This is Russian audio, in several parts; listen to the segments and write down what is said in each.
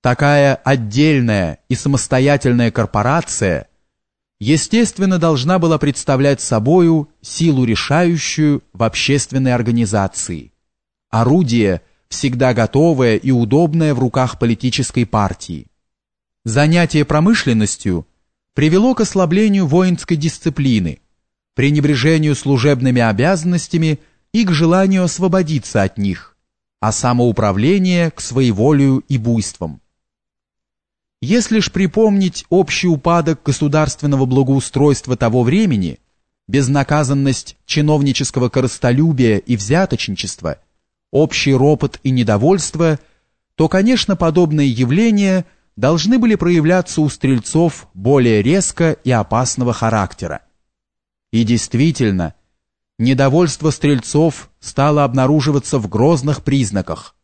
Такая отдельная и самостоятельная корпорация, естественно, должна была представлять собою силу решающую в общественной организации, орудие, всегда готовое и удобное в руках политической партии. Занятие промышленностью привело к ослаблению воинской дисциплины, пренебрежению служебными обязанностями и к желанию освободиться от них, а самоуправление к своеволию и буйствам. Если ж припомнить общий упадок государственного благоустройства того времени, безнаказанность чиновнического корыстолюбия и взяточничества, общий ропот и недовольство, то, конечно, подобные явления должны были проявляться у стрельцов более резко и опасного характера. И действительно, недовольство стрельцов стало обнаруживаться в грозных признаках.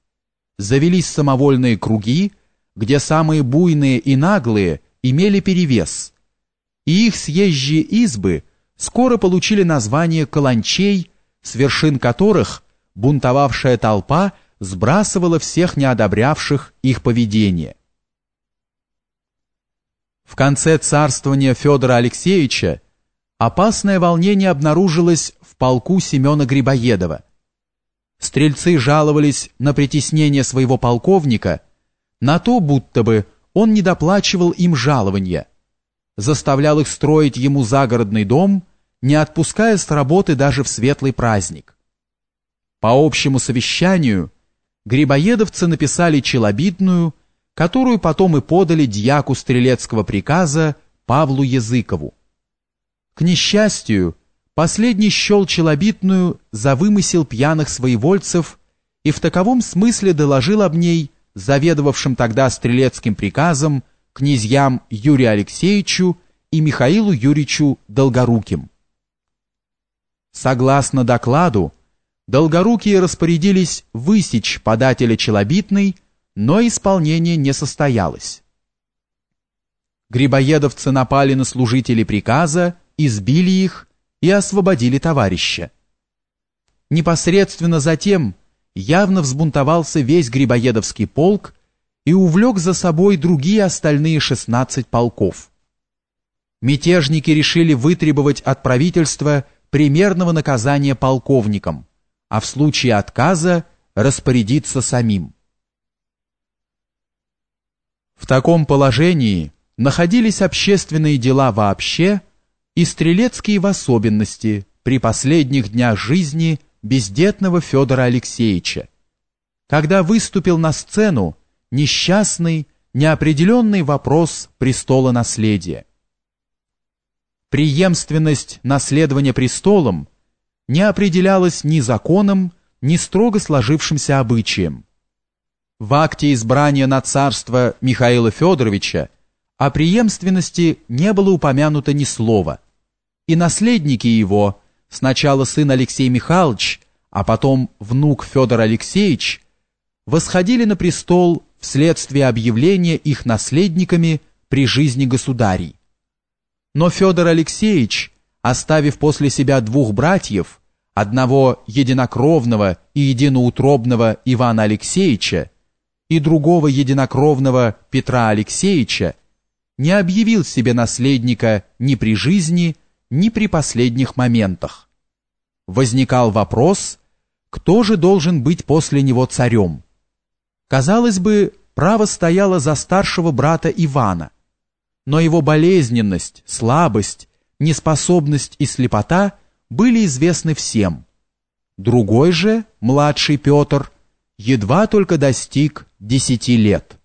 Завелись самовольные круги, где самые буйные и наглые имели перевес, и их съезжие избы скоро получили название каланчей, с вершин которых бунтовавшая толпа сбрасывала всех неодобрявших их поведение. В конце царствования Федора Алексеевича опасное волнение обнаружилось в полку Семена Грибоедова. Стрельцы жаловались на притеснение своего полковника – на то будто бы он не доплачивал им жалования, заставлял их строить ему загородный дом, не отпуская с работы даже в светлый праздник. По общему совещанию грибоедовцы написали челобитную, которую потом и подали дьяку стрелецкого приказа Павлу Языкову. К несчастью, последний счел челобитную за вымысел пьяных своевольцев и в таковом смысле доложил об ней заведовавшим тогда стрелецким приказом князьям Юрию Алексеевичу и Михаилу Юрьевичу Долгоруким. Согласно докладу, Долгорукие распорядились высечь подателя челобитной, но исполнение не состоялось. Грибоедовцы напали на служителей приказа, избили их и освободили товарища. Непосредственно затем явно взбунтовался весь Грибоедовский полк и увлек за собой другие остальные 16 полков. Мятежники решили вытребовать от правительства примерного наказания полковникам, а в случае отказа распорядиться самим. В таком положении находились общественные дела вообще и стрелецкие в особенности при последних днях жизни бездетного Федора Алексеевича, когда выступил на сцену несчастный, неопределенный вопрос престола наследия. Преемственность наследования престолом не определялась ни законом, ни строго сложившимся обычаем. В акте избрания на царство Михаила Федоровича о преемственности не было упомянуто ни слова, и наследники его – сначала сын Алексей Михайлович, а потом внук Федор Алексеевич, восходили на престол вследствие объявления их наследниками при жизни государей. Но Федор Алексеевич, оставив после себя двух братьев, одного единокровного и единоутробного Ивана Алексеевича и другого единокровного Петра Алексеевича, не объявил себе наследника ни при жизни, ни при последних моментах. Возникал вопрос, кто же должен быть после него царем. Казалось бы, право стояло за старшего брата Ивана, но его болезненность, слабость, неспособность и слепота были известны всем. Другой же, младший Петр, едва только достиг десяти лет.